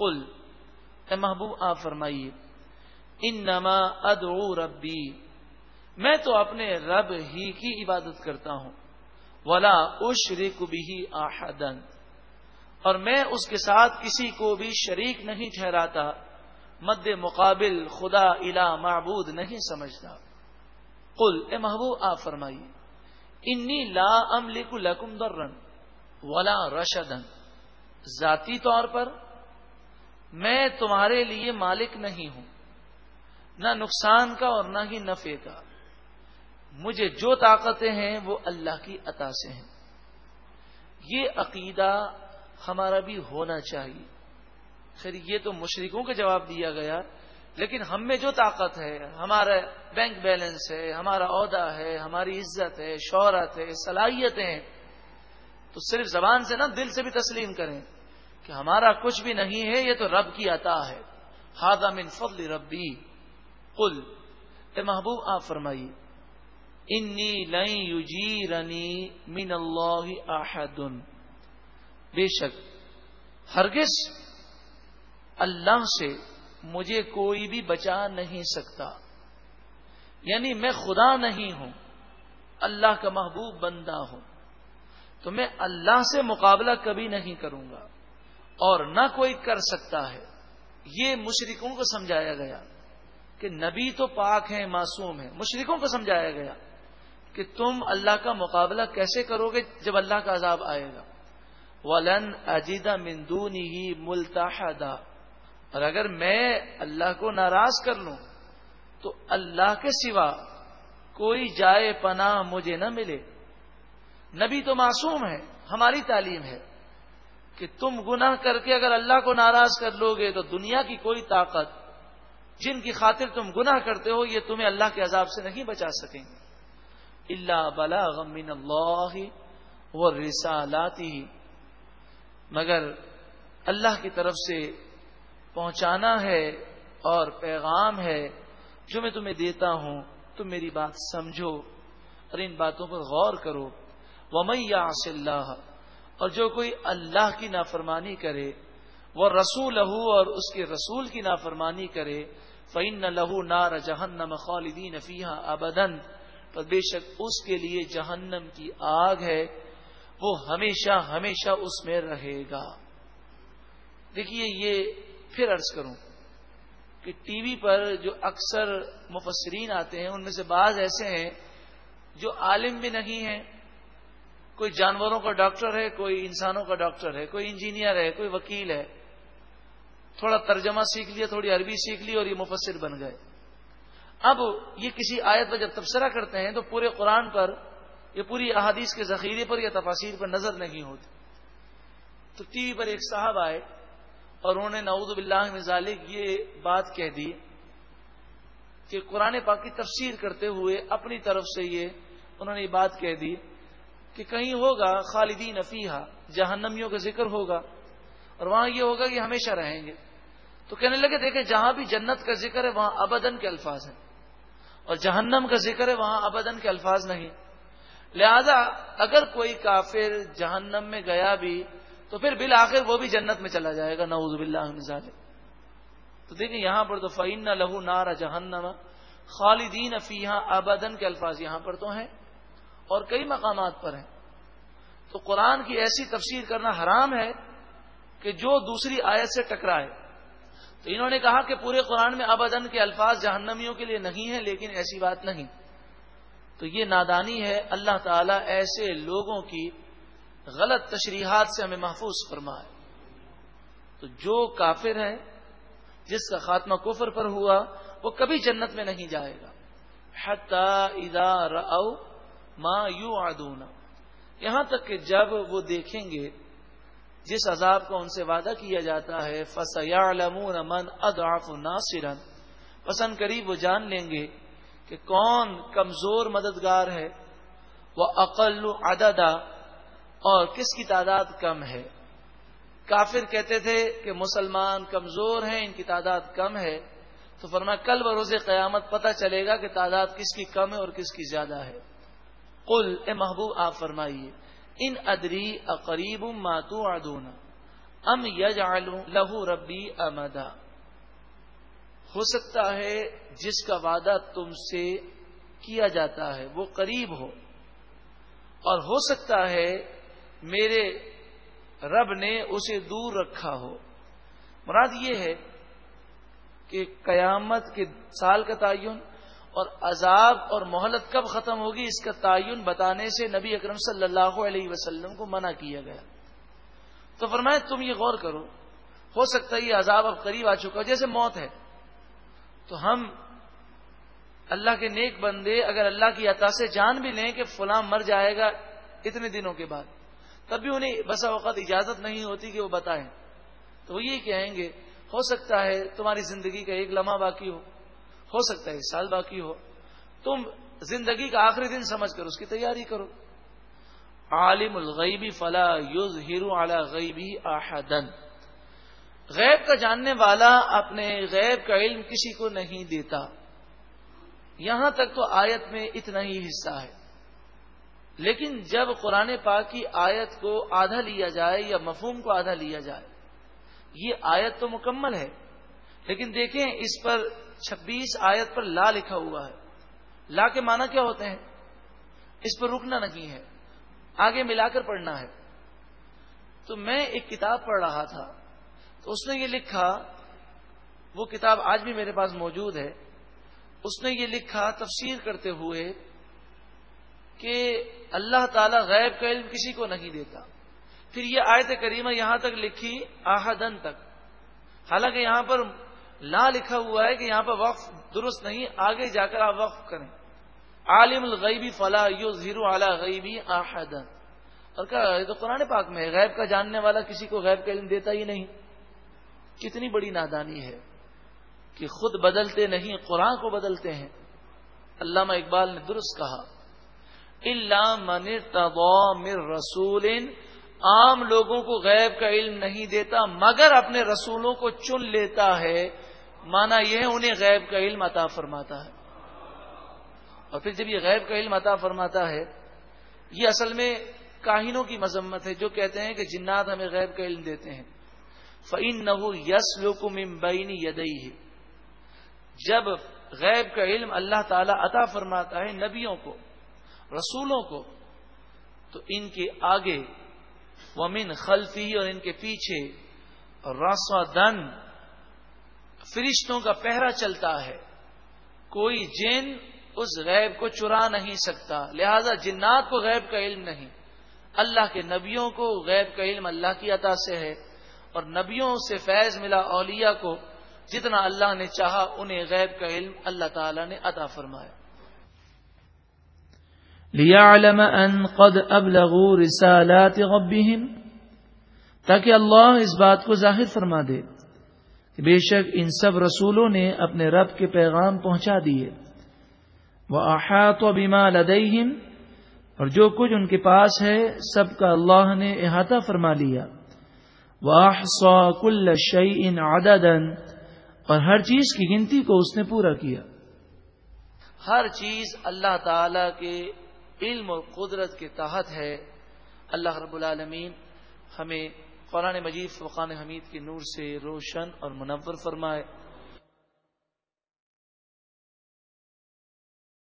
قل، اے محبوب، آپ فرمائیے ان نما ادعو ربی، میں تو اپنے رب ہی کی عبادت کرتا ہوں، ولا اشرک بھی آحدن اور میں اس کے ساتھ کسی کو بھی شریک نہیں ٹھہراتا، مد مقابل خدا الا معبود نہیں سمجھتا۔ قل، اے محبوب، آپ فرمائیے، انی لا املک لکم درن ولا رشدن ذاتی طور پر میں تمہارے لیے مالک نہیں ہوں۔ نہ نقصان کا اور نہ ہی نفے کا۔ مجھے جو طاقتیں ہیں وہ اللہ کی عطا سے ہیں۔ یہ عقیدہ ہمارا بھی ہونا چاہیے۔ خیر، یہ تو مشرقوں کا جواب دیا گیا، لیکن ہم میں جو طاقت ہے، ہمارا بینک بیلنس ہے، ہمارا عہدہ ہے، ہماری عزت ہے، شہرت ہے، صلاحیتیں ہیں، تو صرف زبان سے نہ دل سے بھی تسلیم کریں۔ کہ ہمارا کچھ بھی نہیں ہے، یہ تو رب کی عطا ہے۔ ہاضا من فضل ربی۔ قل، اے محبوب، آپ فرمائیے۔ انی لئی یوجی رنی من اللہ احد۔ بے شک، ہرگز اللہ سے مجھے کوئی بھی بچا نہیں سکتا۔ یعنی میں خدا نہیں ہوں، اللہ کا محبوب بندہ ہوں۔ تو میں اللہ سے مقابلہ کبھی نہیں کروں گا۔ اور نہ کوئی کر سکتا ہے۔ یہ مشرقوں کو سمجھایا گیا کہ نبی تو پاک ہیں، معصوم ہیں۔ مشرقوں کو سمجھایا گیا کہ تم اللہ کا مقابلہ کیسے کرو گے جب اللہ کا عذاب آئے گا۔ ولن اجیدہ مندونی ہی ملتاحدہ اور اگر میں اللہ کو ناراض کر لوں تو اللہ کے سوا کوئی جائے پناہ مجھے نہ ملے۔ نبی تو معصوم ہے ہماری تعلیم ہے۔ کہ تم گناہ کر کے اگر اللہ کو ناراض کر لو گے تو دنیا کی کوئی طاقت جن کی خاطر تم گناہ کرتے ہو یہ تمہیں اللہ کے عذاب سے نہیں بچا سکیں گے۔ اللہ بلا غمین اللہ وہ رسالاتی۔ مگر اللہ کی طرف سے پہنچانا ہے اور پیغام ہے جو میں تمہیں دیتا ہوں، تم میری بات سمجھو اور ان باتوں پر غور کرو۔ ومیا اللہ اور جو کوئی اللہ کی نافرمانی کرے، وہ رسول لہو اور اس کے رسول کی نافرمانی کرے فعن نہ لہو نار جہنم خالدین فیحا ابدن پر بے شک اس کے لیے جہنم کی آگ ہے، وہ ہمیشہ ہمیشہ اس میں رہے گا۔ دیکھیے، یہ پھر عرض کروں کہ ٹی وی پر جو اکثر مفسرین آتے ہیں، ان میں سے بعض ایسے ہیں جو عالم بھی نہیں ہیں کوئی جانوروں کا ڈاکٹر ہے، کوئی انسانوں کا ڈاکٹر ہے، کوئی انجینئر ہے، کوئی وکیل ہے۔ تھوڑا ترجمہ سیکھ لیا، تھوڑی عربی سیکھ لی اور یہ مفسر بن گئے۔ اب یہ کسی آیت پر جب تبصرہ کرتے ہیں تو پورے قرآن پر، یہ پوری احادیث کے ذخیرے پر یا تفاصیر پر نظر نہیں ہوتی۔ تو ٹی وی پر ایک صاحب آئے اور انہوں نے نعوذ باللہ ذالک یہ بات کہہ دی کہ قرآن پاک کی تفسیر کرتے ہوئے اپنی طرف سے یہ انہوں نے یہ بات کہہ دی کہ کہیں ہوگا خالدین افیہ جہنمیوں کا ذکر ہوگا، اور وہاں یہ ہوگا کہ ہمیشہ رہیں گے۔ تو کہنے لگے، دیکھیں، جہاں بھی جنت کا ذکر ہے، وہاں ابدن کے الفاظ ہیں۔ اور جہنم کا ذکر ہے، وہاں ابدن کے الفاظ نہیں۔ لہذا، اگر کوئی کافر جہنم میں گیا بھی، تو پھر بالآخر وہ بھی جنت میں چلا جائے گا، نعوذ باللہ من تو دیکھیں، یہاں پر تو فعین لہو نار جہنم خالدین فیحا ابدن کے الفاظ یہاں پر تو ہیں۔ اور کئی مقامات پر ہیں۔ تو قرآن کی ایسی تفسیر کرنا حرام ہے کہ جو دوسری آیت سے ٹکرائے۔ تو انہوں نے کہا کہ پورے قرآن میں ابدن کے الفاظ جہنمیوں کے لیے نہیں ہیں، لیکن ایسی بات نہیں۔ تو یہ نادانی ہے اللہ تعالیٰ ایسے لوگوں کی غلط تشریحات سے ہمیں محفوظ فرمائے۔ تو جو کافر ہے جس کا خاتمہ کفر پر ہوا، وہ کبھی جنت میں نہیں جائے گا۔ اذا رأو ما یو آدونا یہاں تک کہ جب وہ دیکھیں گے، جس عذاب کو ان سے وعدہ کیا جاتا ہے فسیا من اداف ناصرن پسند قریب وہ جان لیں گے کہ کون کمزور مددگار ہے وہ عقل عددا۔ اور کس کی تعداد کم ہے؟ کافر کہتے تھے کہ مسلمان کمزور ہیں، ان کی تعداد کم ہے۔ تو فرما کل بروز قیامت پتہ چلے گا کہ تعداد کس کی کم ہے اور کس کی زیادہ ہے۔ قل، اے محبوب، آپ فرمائیے، ان ادری اقریب ماتو ادونا ام یج لہو ربی امدا۔ ہو سکتا ہے جس کا وعدہ تم سے کیا جاتا ہے، وہ قریب ہو۔ اور ہو سکتا ہے میرے رب نے اسے دور رکھا ہو۔ مراد یہ ہے کہ قیامت کے سال کا تعین اور عذاب اور مہلت کب ختم ہوگی اس کا تعین بتانے سے نبی اکرم صلی اللہ علیہ وسلم کو منع کیا گیا۔ تو فرمائے تم یہ غور کرو، ہو سکتا ہے یہ عذاب اب قریب آ چکا جیسے موت ہے۔ تو ہم اللہ کے نیک بندے اگر اللہ کی عطا سے جان بھی لیں کہ فلاں مر جائے گا اتنے دنوں کے بعد، تب بھی انہیں بسا وقت اجازت نہیں ہوتی کہ وہ بتائیں۔ تو وہ یہ کہیں گے، ہو سکتا ہے تمہاری زندگی کا ایک لمحہ باقی ہو۔ ہو سکتا ہے سال باقی ہو۔ تم زندگی کا آخری دن سمجھ کر اس کی تیاری کرو۔ عالم الغیبی فلا یوز ہیرو اعلی غیبی آحدن غیب کا جاننے والا اپنے غیب کا علم کسی کو نہیں دیتا۔ یہاں تک تو آیت میں اتنا ہی حصہ ہے۔ لیکن جب قرآن پاک کی آیت کو آدھا لیا جائے یا مفہوم کو آدھا لیا جائے، یہ آیت تو مکمل ہے۔ لیکن دیکھیں اس پر چھبیس آیت پر لا لکھا ہوا ہے۔ لا کے معنی کیا ہوتے ہیں؟ اس پر رکنا نہیں ہے۔ آگے ملا کر پڑھنا ہے۔ تو میں ایک کتاب پڑھ رہا تھا۔ تو اس نے یہ لکھا، وہ کتاب آج بھی میرے پاس موجود ہے۔ اس نے یہ لکھا تفسیر کرتے ہوئے کہ اللہ تعالی غیب کا علم کسی کو نہیں دیتا۔ پھر یہ آیت کریمہ یہاں تک لکھی، آہدن تک۔ حالانکہ یہاں پر لا لکھا ہوا ہے کہ یہاں پر وقف درست نہیں، آگے جا کر آپ وقف کریں۔ عالم الغیبی فلاح یو زیرو اعلی غیبی آحدن اور کیا یہ تو قرآن پاک میں غیب کا جاننے والا کسی کو غیب کا علم دیتا ہی نہیں۔ کتنی بڑی نادانی ہے کہ خود بدلتے نہیں، قرآن کو بدلتے ہیں۔ علامہ اقبال نے درست کہا اللہ من مر رسول، عام لوگوں کو غیب کا علم نہیں دیتا، مگر اپنے رسولوں کو چن لیتا ہے۔ مانا یہ انہیں غیب کا علم عطا فرماتا ہے۔ اور پھر جب یہ غیب کا علم عطا فرماتا ہے، یہ اصل میں کاہنوں کی مذمت ہے جو کہتے ہیں کہ جنات ہمیں غیب کا علم دیتے ہیں۔ فعین نہ یس لوکمبئی یدئی ہے جب غیب کا علم اللہ تعالی عطا فرماتا ہے نبیوں کو، رسولوں کو، تو ان کے آگے، ومن خلفی اور ان کے پیچھے راسو دن فرشتوں کا پہرا چلتا ہے۔ کوئی جن اس غیب کو چرا نہیں سکتا، لہذا جنات کو غیب کا علم نہیں۔ اللہ کے نبیوں کو غیب کا علم اللہ کی عطا سے ہے، اور نبیوں سے فیض ملا اولیاء کو جتنا اللہ نے چاہا، انہیں غیب کا علم اللہ تعالی نے عطا فرمایا۔ ليعلم ان قد ابلغوا رسالات ربهم، تاکہ اللہ اس بات کو ظاہر فرما دے۔ کہ بے شک ان سب رسولوں نے اپنے رب کے پیغام پہنچا دیے۔ وہ احاط و بیما لدئیم اور جو کچھ ان کے پاس ہے، سب کا اللہ نے احاطہ فرما لیا۔ وہ کل شعی ان اور ہر چیز کی گنتی کو اس نے پورا کیا۔ ہر چیز اللہ تعالی کے علم اور قدرت کے تحت ہے۔ اللہ رب العالمین ہمیں قرآن مجید فقان حمید کے نور سے روشن اور منور فرمائے۔